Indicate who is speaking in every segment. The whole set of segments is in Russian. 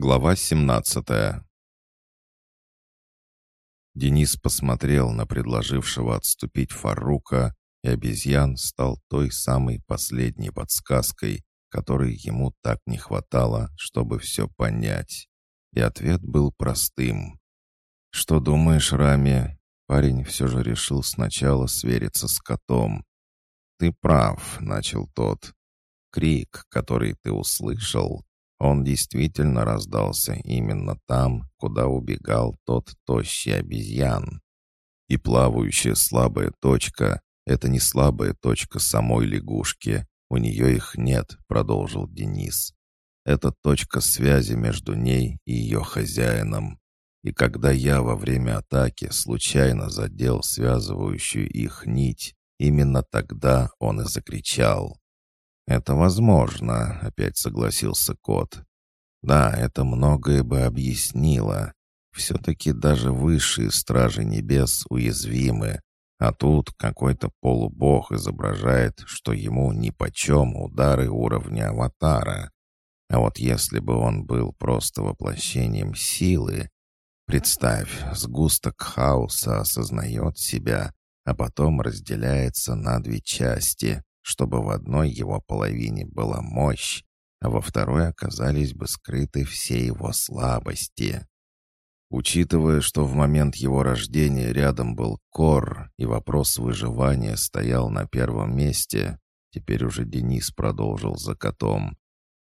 Speaker 1: Глава 17 Денис посмотрел на предложившего отступить Фарука, и обезьян стал той самой последней подсказкой, которой ему так не хватало, чтобы все понять. И ответ был простым. «Что думаешь, Рами?» Парень все же решил сначала свериться с котом. «Ты прав», — начал тот. «Крик, который ты услышал, он действительно раздался именно там, куда убегал тот тощий обезьян. И плавающая слабая точка — это не слабая точка самой лягушки, у нее их нет, продолжил Денис. Это точка связи между ней и ее хозяином. И когда я во время атаки случайно задел связывающую их нить, именно тогда он и закричал. «Это возможно», — опять согласился кот. «Да, это многое бы объяснило. Все-таки даже высшие стражи небес уязвимы, а тут какой-то полубог изображает, что ему нипочем удары уровня аватара. А вот если бы он был просто воплощением силы, представь, сгусток хаоса осознает себя, а потом разделяется на две части, чтобы в одной его половине была мощь, а во второй оказались бы скрыты все его слабости. Учитывая, что в момент его рождения рядом был Кор, и вопрос выживания стоял на первом месте, теперь уже Денис продолжил за котом.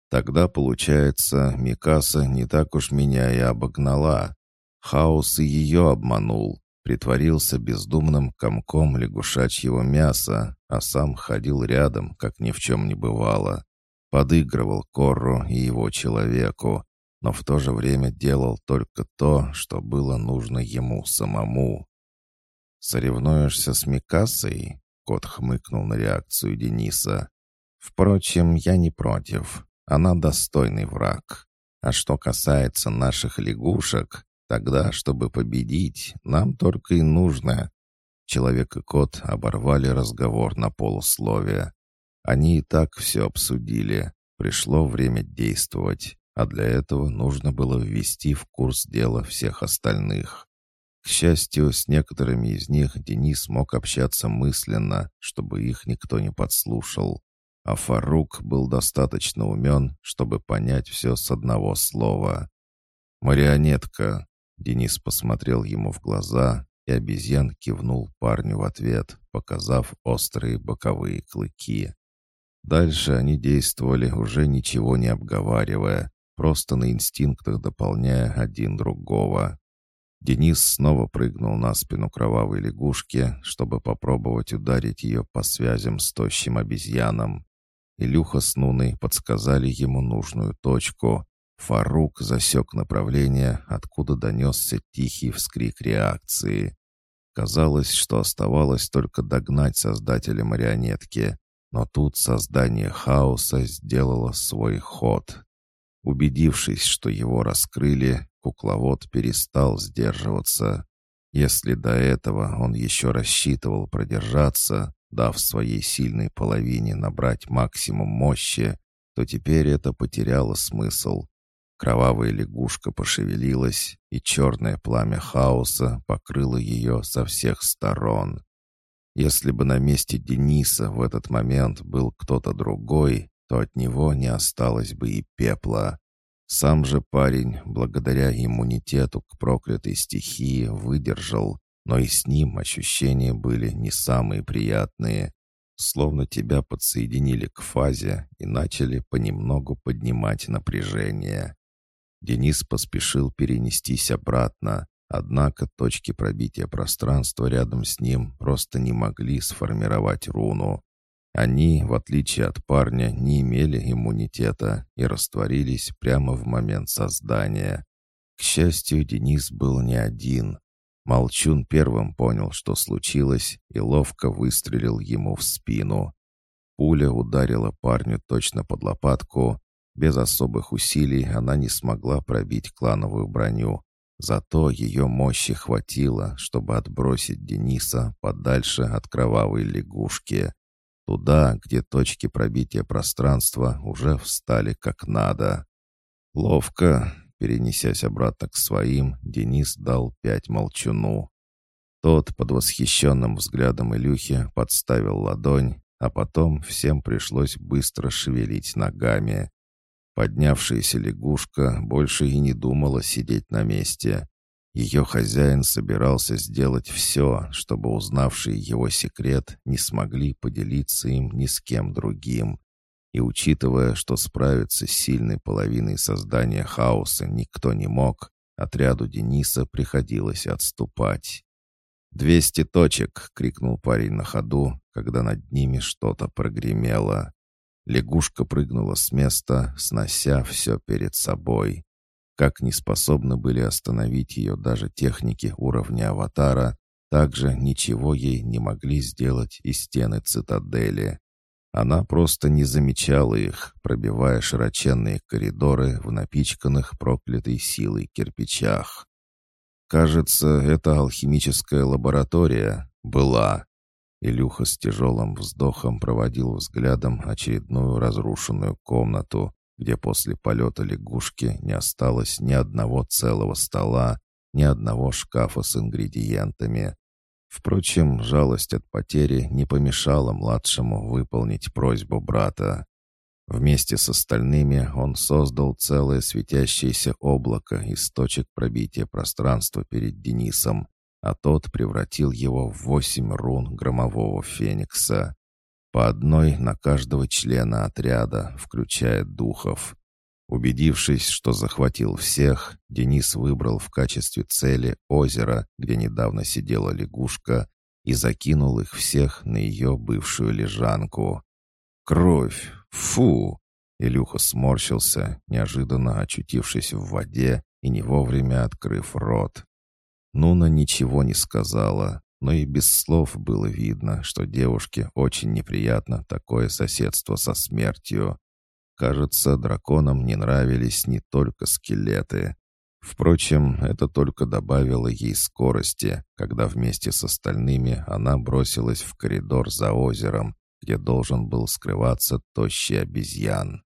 Speaker 1: Тогда, получается, Микаса не так уж меня и обогнала. Хаос и ее обманул, притворился бездумным комком лягушачьего мяса, а сам ходил рядом, как ни в чем не бывало. Подыгрывал Корру и его человеку, но в то же время делал только то, что было нужно ему самому. «Соревнуешься с Микасой?» — кот хмыкнул на реакцию Дениса. «Впрочем, я не против. Она достойный враг. А что касается наших лягушек, Тогда, чтобы победить, нам только и нужно. Человек и кот оборвали разговор на полусловие. Они и так все обсудили. Пришло время действовать, а для этого нужно было ввести в курс дела всех остальных. К счастью, с некоторыми из них Денис мог общаться мысленно, чтобы их никто не подслушал. А Фарук был достаточно умен, чтобы понять все с одного слова. «Марионетка», Денис посмотрел ему в глаза, и обезьян кивнул парню в ответ, показав острые боковые клыки. Дальше они действовали, уже ничего не обговаривая, просто на инстинктах дополняя один другого. Денис снова прыгнул на спину кровавой лягушки, чтобы попробовать ударить ее по связям с тощим обезьяном. Илюха с Нуной подсказали ему нужную точку, Фарук засек направление, откуда донесся тихий вскрик реакции. Казалось, что оставалось только догнать создателя марионетки, но тут создание хаоса сделало свой ход. Убедившись, что его раскрыли, кукловод перестал сдерживаться. Если до этого он еще рассчитывал продержаться, дав своей сильной половине набрать максимум мощи, то теперь это потеряло смысл, Кровавая лягушка пошевелилась, и черное пламя хаоса покрыло ее со всех сторон. Если бы на месте Дениса в этот момент был кто-то другой, то от него не осталось бы и пепла. Сам же парень, благодаря иммунитету к проклятой стихии, выдержал, но и с ним ощущения были не самые приятные. Словно тебя подсоединили к фазе и начали понемногу поднимать напряжение. Денис поспешил перенестись обратно, однако точки пробития пространства рядом с ним просто не могли сформировать руну. Они, в отличие от парня, не имели иммунитета и растворились прямо в момент создания. К счастью, Денис был не один. Молчун первым понял, что случилось, и ловко выстрелил ему в спину. Пуля ударила парню точно под лопатку, без особых усилий она не смогла пробить клановую броню. Зато ее мощи хватило, чтобы отбросить Дениса подальше от кровавой лягушки. Туда, где точки пробития пространства уже встали как надо. Ловко. перенесясь обратно к своим, Денис дал пять молчуну. Тот под восхищенным взглядом Илюхи подставил ладонь, а потом всем пришлось быстро шевелить ногами. Поднявшаяся лягушка больше и не думала сидеть на месте. Ее хозяин собирался сделать все, чтобы узнавшие его секрет не смогли поделиться им ни с кем другим. И учитывая, что справиться с сильной половиной создания хаоса никто не мог, отряду Дениса приходилось отступать. «Двести точек!» — крикнул парень на ходу, когда над ними что-то прогремело. Лягушка прыгнула с места, снося все перед собой. Как не способны были остановить ее даже техники уровня аватара, также ничего ей не могли сделать и стены цитадели. Она просто не замечала их, пробивая широченные коридоры в напичканных проклятой силой кирпичах. «Кажется, это алхимическая лаборатория. Была». Илюха с тяжелым вздохом проводил взглядом очередную разрушенную комнату, где после полета лягушки не осталось ни одного целого стола, ни одного шкафа с ингредиентами. Впрочем, жалость от потери не помешала младшему выполнить просьбу брата. Вместе с остальными он создал целое светящееся облако из точек пробития пространства перед Денисом, а тот превратил его в восемь рун громового феникса. По одной на каждого члена отряда, включая духов. Убедившись, что захватил всех, Денис выбрал в качестве цели озеро, где недавно сидела лягушка, и закинул их всех на ее бывшую лежанку. Кровь! Фу!» Илюха сморщился, неожиданно очутившись в воде и не вовремя открыв рот. Нуна ничего не сказала, но и без слов было видно, что девушке очень неприятно такое соседство со смертью. Кажется, драконам не нравились не только скелеты. Впрочем, это только добавило ей скорости, когда вместе с остальными она бросилась в коридор за озером, где должен был скрываться тощий обезьян.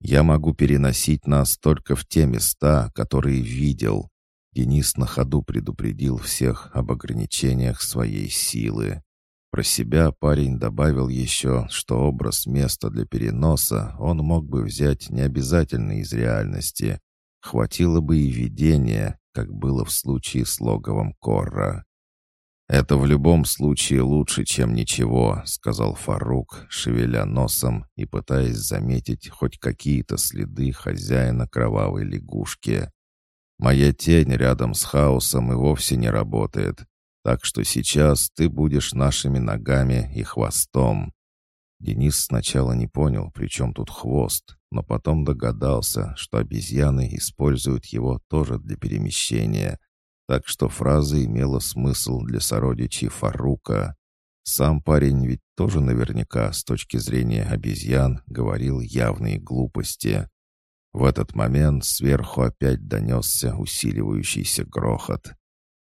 Speaker 1: «Я могу переносить нас только в те места, которые видел». Денис на ходу предупредил всех об ограничениях своей силы. Про себя парень добавил еще, что образ места для переноса он мог бы взять не обязательно из реальности. Хватило бы и видения, как было в случае с логовом Корра. «Это в любом случае лучше, чем ничего», — сказал Фарук, шевеля носом и пытаясь заметить хоть какие-то следы хозяина кровавой лягушки. «Моя тень рядом с хаосом и вовсе не работает, так что сейчас ты будешь нашими ногами и хвостом». Денис сначала не понял, при чем тут хвост, но потом догадался, что обезьяны используют его тоже для перемещения — так что фраза имела смысл для сородичей Фарука. Сам парень ведь тоже наверняка с точки зрения обезьян говорил явные глупости. В этот момент сверху опять донесся усиливающийся грохот.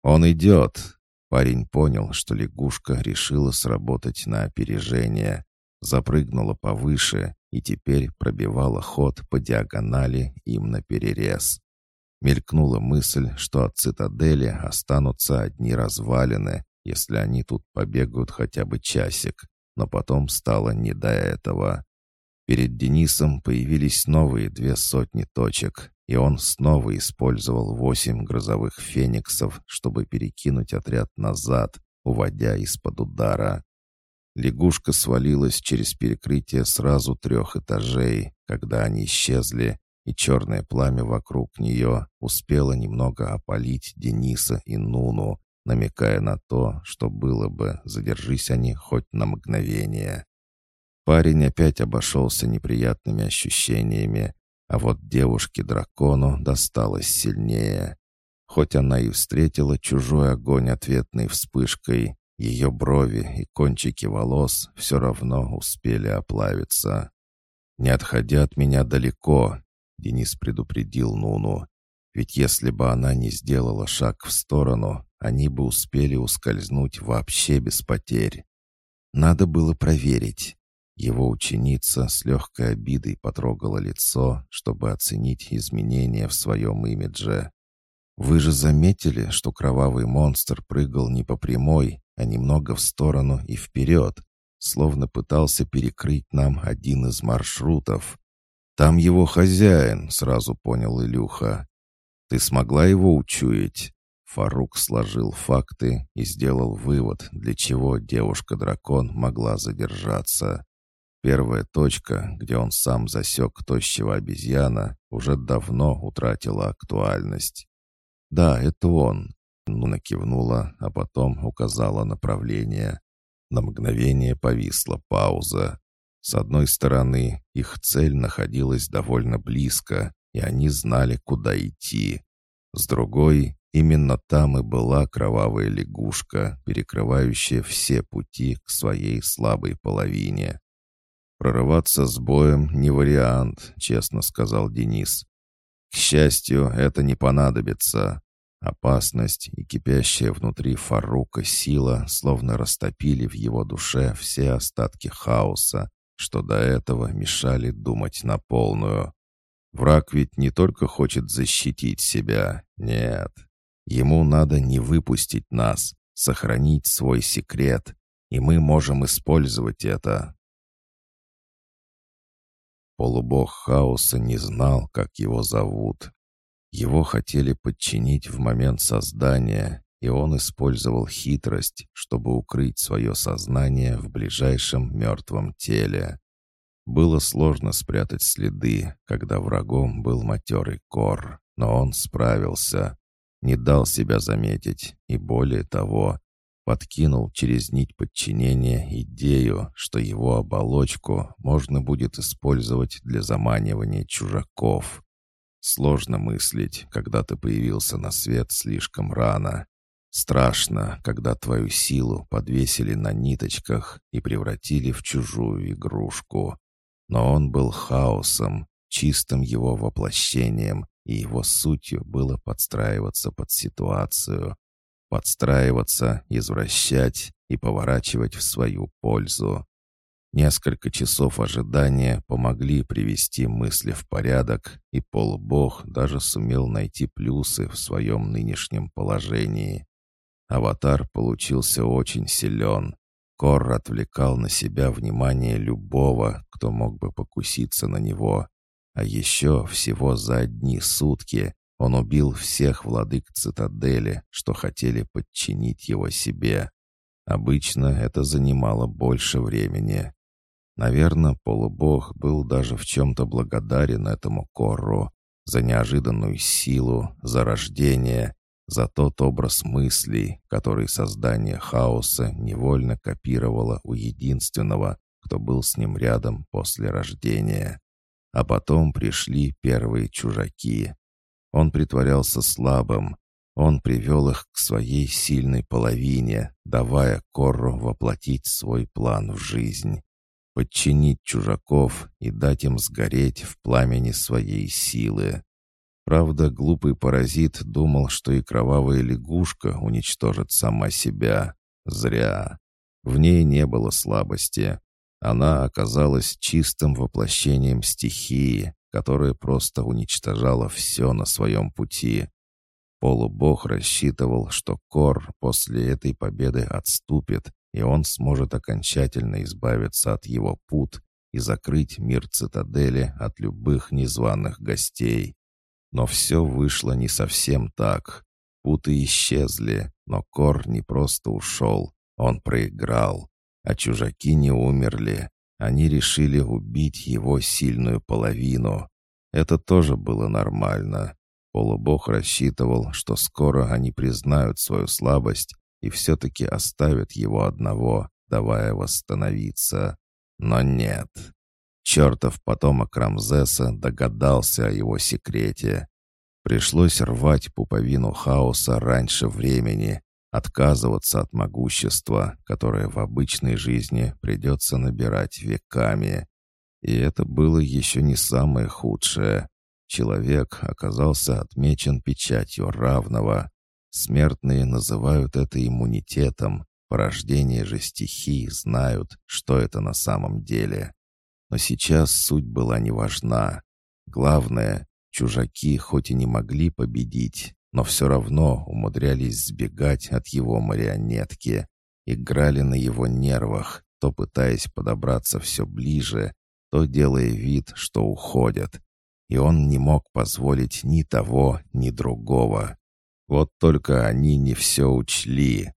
Speaker 1: «Он идет!» Парень понял, что лягушка решила сработать на опережение. Запрыгнула повыше и теперь пробивала ход по диагонали им на перерез. Мелькнула мысль, что от цитадели останутся одни развалины, если они тут побегают хотя бы часик, но потом стало не до этого. Перед Денисом появились новые две сотни точек, и он снова использовал восемь грозовых фениксов, чтобы перекинуть отряд назад, уводя из-под удара. Лягушка свалилась через перекрытие сразу трех этажей, когда они исчезли, и черное пламя вокруг нее успело немного опалить Дениса и Нуну, намекая на то, что было бы, задержись они хоть на мгновение. Парень опять обошелся неприятными ощущениями, а вот девушке-дракону досталось сильнее. Хоть она и встретила чужой огонь ответной вспышкой, ее брови и кончики волос все равно успели оплавиться. «Не отходя от меня далеко», Денис предупредил Нуну. Ведь если бы она не сделала шаг в сторону, они бы успели ускользнуть вообще без потерь. Надо было проверить. Его ученица с легкой обидой потрогала лицо, чтобы оценить изменения в своем имидже. «Вы же заметили, что кровавый монстр прыгал не по прямой, а немного в сторону и вперед, словно пытался перекрыть нам один из маршрутов. Там его хозяин, сразу понял Илюха. Ты смогла его учуять? Фарук сложил факты и сделал вывод, для чего девушка-дракон могла задержаться. Первая точка, где он сам засек тощего обезьяна, уже давно утратила актуальность. «Да, это он», — Нуна кивнула, а потом указала направление. На мгновение повисла пауза. С одной стороны, их цель находилась довольно близко, и они знали, куда идти. С другой, именно там и была кровавая лягушка, перекрывающая все пути к своей слабой половине. «Прорываться с боем не вариант», — честно сказал Денис. «К счастью, это не понадобится. Опасность и кипящая внутри Фарука сила словно растопили в его душе все остатки хаоса, что до этого мешали думать на полную. Враг ведь не только хочет защитить себя, нет. Ему надо не выпустить нас, сохранить свой секрет, и мы можем использовать это. Полубог хаоса не знал, как его зовут, его хотели подчинить в момент создания, и он использовал хитрость, чтобы укрыть свое сознание в ближайшем мертвом теле. Было сложно спрятать следы, когда врагом был матерый кор, но он справился, не дал себя заметить и, более того, подкинул через нить подчинения идею, что его оболочку можно будет использовать для заманивания чужаков. Сложно мыслить, когда ты появился на свет слишком рано. Страшно, когда твою силу подвесили на ниточках и превратили в чужую игрушку. Но он был хаосом, чистым его воплощением, и его сутью было подстраиваться под ситуацию. Подстраиваться, извращать и поворачивать в свою пользу. Несколько часов ожидания помогли привести мысли в порядок, и полубог даже сумел найти плюсы в своем нынешнем положении. Аватар получился очень силен. Кор отвлекал на себя внимание любого, кто мог бы покуситься на него. А еще всего за одни сутки он убил всех владык цитадели, что хотели подчинить его себе. Обычно это занимало больше времени. Наверное, полубог был даже в чем-то благодарен этому Корру за неожиданную силу, за рождение, за тот образ мыслей, который создание хаоса невольно копировало у единственного, кто был с ним рядом после рождения. А потом пришли первые чужаки. Он притворялся слабым, он привел их к своей сильной половине, давая Корру воплотить свой план в жизнь подчинить чужаков и дать им сгореть в пламени своей силы. Правда, глупый паразит думал, что и кровавая лягушка уничтожит сама себя. Зря. В ней не было слабости. Она оказалась чистым воплощением стихии, которая просто уничтожала все на своем пути. Полубог рассчитывал, что Кор после этой победы отступит и он сможет окончательно избавиться от его пут и закрыть мир цитадели от любых незваных гостей. Но все вышло не совсем так. Путы исчезли, но Кор не просто ушел, он проиграл. А чужаки не умерли. Они решили убить его сильную половину. Это тоже было нормально. Полубог рассчитывал, что скоро они признают свою слабость и все-таки оставят его одного, давая восстановиться. Но нет. Чертов потомок Рамзеса догадался о его секрете. Пришлось рвать пуповину хаоса раньше времени, отказываться от могущества, которое в обычной жизни придется набирать веками. И это было еще не самое худшее. Человек оказался отмечен печатью равного. Смертные называют это иммунитетом, порождение же стихий знают, что это на самом деле. Но сейчас суть была не важна. Главное, чужаки хоть и не могли победить, но все равно умудрялись сбегать от его марионетки, играли на его нервах, то пытаясь подобраться все ближе, то делая вид, что уходят. И он не мог позволить ни того, ни другого. Вот только они не все учли.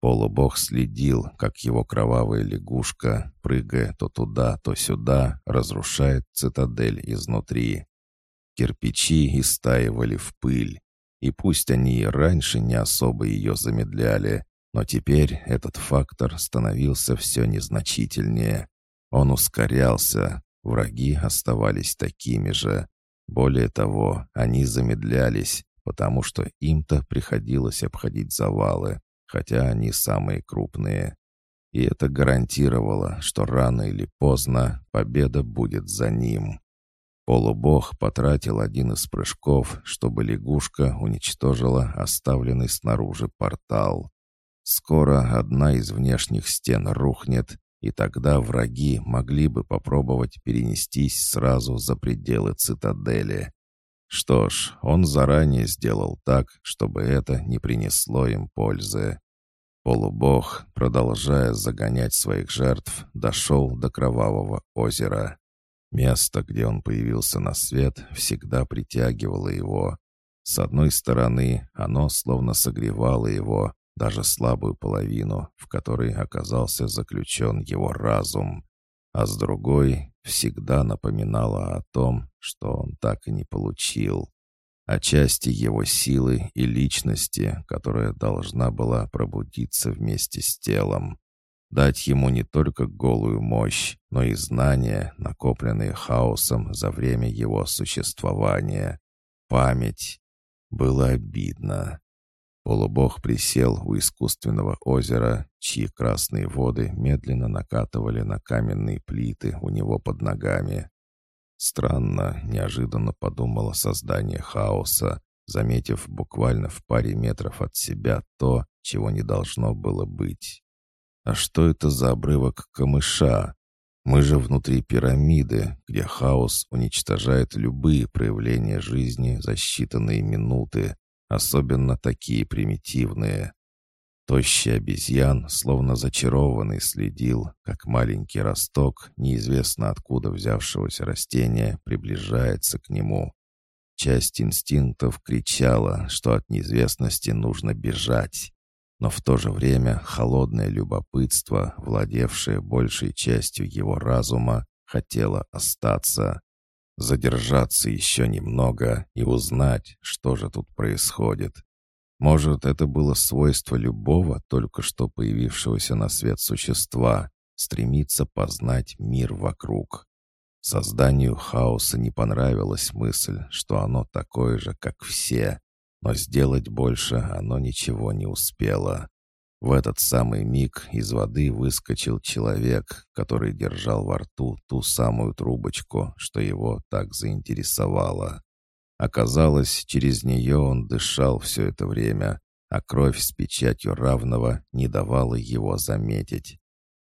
Speaker 1: Полубог следил, как его кровавая лягушка, прыгая то туда, то сюда, разрушает цитадель изнутри. Кирпичи истаивали в пыль. И пусть они и раньше не особо ее замедляли, но теперь этот фактор становился все незначительнее. Он ускорялся, враги оставались такими же. Более того, они замедлялись, потому что им-то приходилось обходить завалы, хотя они самые крупные. И это гарантировало, что рано или поздно победа будет за ним. Полубог потратил один из прыжков, чтобы лягушка уничтожила оставленный снаружи портал. Скоро одна из внешних стен рухнет, и тогда враги могли бы попробовать перенестись сразу за пределы цитадели. Что ж, он заранее сделал так, чтобы это не принесло им пользы. Полубог, продолжая загонять своих жертв, дошел до Кровавого озера. Место, где он появился на свет, всегда притягивало его. С одной стороны, оно словно согревало его, даже слабую половину, в которой оказался заключен его разум, а с другой всегда напоминало о том, что он так и не получил, о части его силы и личности, которая должна была пробудиться вместе с телом дать ему не только голую мощь, но и знания, накопленные хаосом за время его существования. Память. Было обидно. Полубог присел у искусственного озера, чьи красные воды медленно накатывали на каменные плиты у него под ногами. Странно, неожиданно подумало создание хаоса, заметив буквально в паре метров от себя то, чего не должно было быть. А что это за обрывок камыша? Мы же внутри пирамиды, где хаос уничтожает любые проявления жизни за считанные минуты, особенно такие примитивные. Тощий обезьян, словно зачарованный, следил, как маленький росток, неизвестно откуда взявшегося растения, приближается к нему. Часть инстинктов кричала, что от неизвестности нужно бежать но в то же время холодное любопытство, владевшее большей частью его разума, хотело остаться, задержаться еще немного и узнать, что же тут происходит. Может, это было свойство любого только что появившегося на свет существа — стремиться познать мир вокруг. Созданию хаоса не понравилась мысль, что оно такое же, как все, но сделать больше оно ничего не успело. В этот самый миг из воды выскочил человек, который держал во рту ту самую трубочку, что его так заинтересовало. Оказалось, через нее он дышал все это время, а кровь с печатью равного не давала его заметить.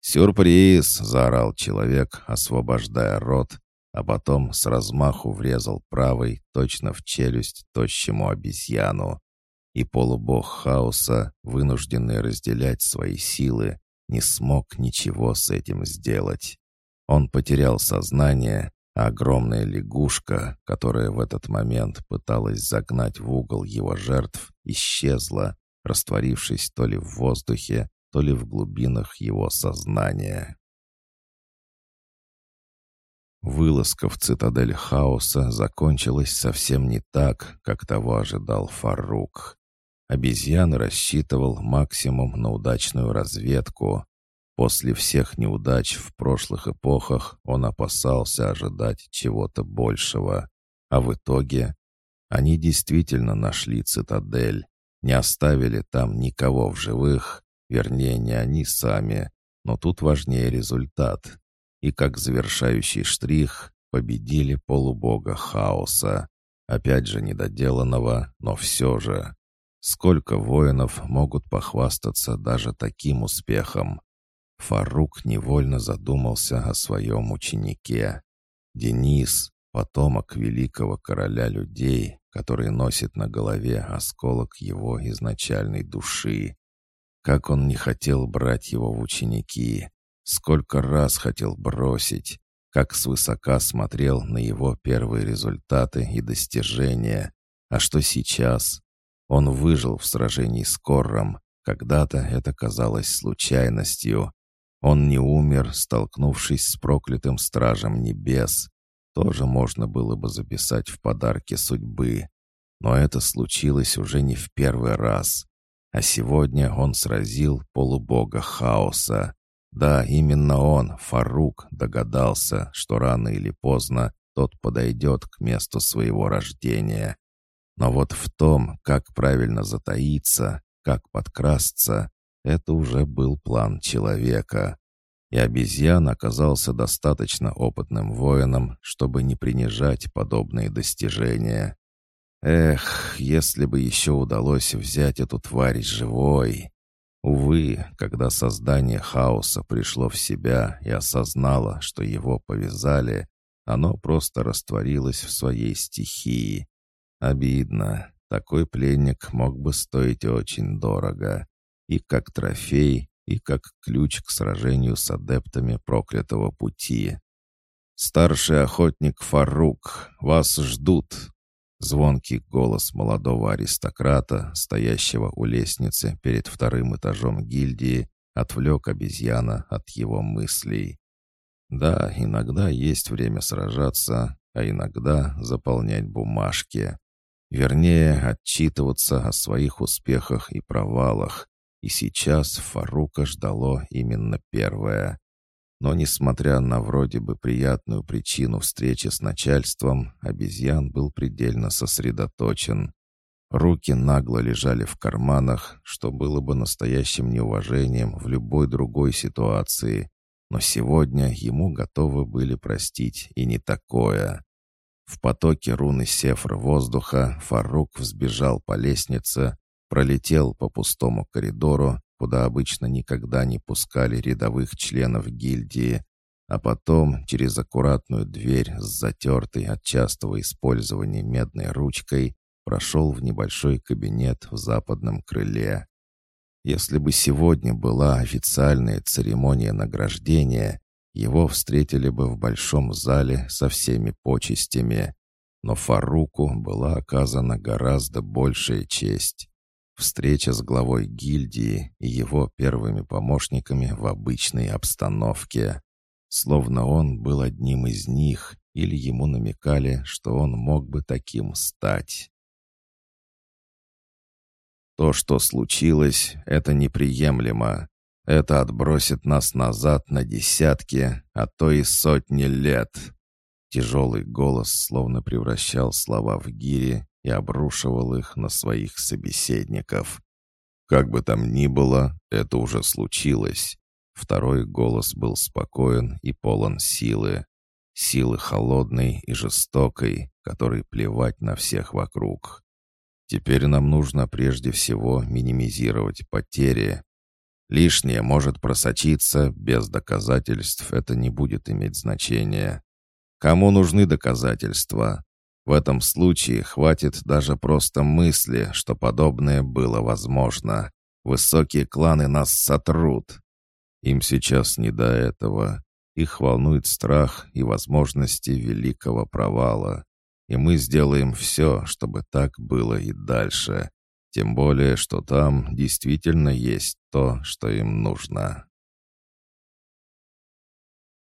Speaker 1: «Сюрприз!» — заорал человек, освобождая рот, а потом с размаху врезал правой точно в челюсть тощему обезьяну. И полубог хаоса, вынужденный разделять свои силы, не смог ничего с этим сделать. Он потерял сознание, а огромная лягушка, которая в этот момент пыталась загнать в угол его жертв, исчезла, растворившись то ли в воздухе, то ли в глубинах его сознания. Вылазка в цитадель хаоса закончилась совсем не так, как того ожидал Фарук. Обезьян рассчитывал максимум на удачную разведку. После всех неудач в прошлых эпохах он опасался ожидать чего-то большего. А в итоге они действительно нашли цитадель, не оставили там никого в живых, вернее, не они сами, но тут важнее результат и как завершающий штрих победили полубога хаоса, опять же недоделанного, но все же. Сколько воинов могут похвастаться даже таким успехом? Фарук невольно задумался о своем ученике. Денис, потомок великого короля людей, который носит на голове осколок его изначальной души. Как он не хотел брать его в ученики, сколько раз хотел бросить, как свысока смотрел на его первые результаты и достижения. А что сейчас? Он выжил в сражении с Корром. Когда-то это казалось случайностью. Он не умер, столкнувшись с проклятым стражем небес. Тоже можно было бы записать в подарке судьбы. Но это случилось уже не в первый раз. А сегодня он сразил полубога хаоса. Да, именно он, Фарук, догадался, что рано или поздно тот подойдет к месту своего рождения. Но вот в том, как правильно затаиться, как подкрасться, это уже был план человека. И обезьян оказался достаточно опытным воином, чтобы не принижать подобные достижения. Эх, если бы еще удалось взять эту тварь живой. Увы, когда создание хаоса пришло в себя и осознало, что его повязали, оно просто растворилось в своей стихии. Обидно. Такой пленник мог бы стоить очень дорого. И как трофей, и как ключ к сражению с адептами проклятого пути. «Старший охотник Фарук, вас ждут!» Звонкий голос молодого аристократа, стоящего у лестницы перед вторым этажом гильдии, отвлек обезьяна от его мыслей. Да, иногда есть время сражаться, а иногда заполнять бумажки. Вернее, отчитываться о своих успехах и провалах. И сейчас Фарука ждало именно первое. Но, несмотря на вроде бы приятную причину встречи с начальством, обезьян был предельно сосредоточен. Руки нагло лежали в карманах, что было бы настоящим неуважением в любой другой ситуации. Но сегодня ему готовы были простить и не такое. В потоке руны сефр воздуха Фарук взбежал по лестнице, пролетел по пустому коридору куда обычно никогда не пускали рядовых членов гильдии, а потом через аккуратную дверь с затертой от частого использования медной ручкой прошел в небольшой кабинет в западном крыле. Если бы сегодня была официальная церемония награждения, его встретили бы в большом зале со всеми почестями. Но Фаруку была оказана гораздо большая честь. Встреча с главой гильдии и его первыми помощниками в обычной обстановке. Словно он был одним из них, или ему намекали, что он мог бы таким стать. То, что случилось, это неприемлемо. Это отбросит нас назад на десятки, а то и сотни лет. Тяжелый голос словно превращал слова в гири и обрушивал их на своих собеседников. Как бы там ни было, это уже случилось. Второй голос был спокоен и полон силы. Силы холодной и жестокой, которой плевать на всех вокруг. Теперь нам нужно прежде всего минимизировать потери. Лишнее может просочиться, без доказательств это не будет иметь значения. Кому нужны доказательства? В этом случае хватит даже просто мысли, что подобное было возможно. Высокие кланы нас сотрут. Им сейчас не до этого. Их волнует страх и возможности великого провала. И мы сделаем все, чтобы так было и дальше. Тем более, что там действительно есть то, что им нужно.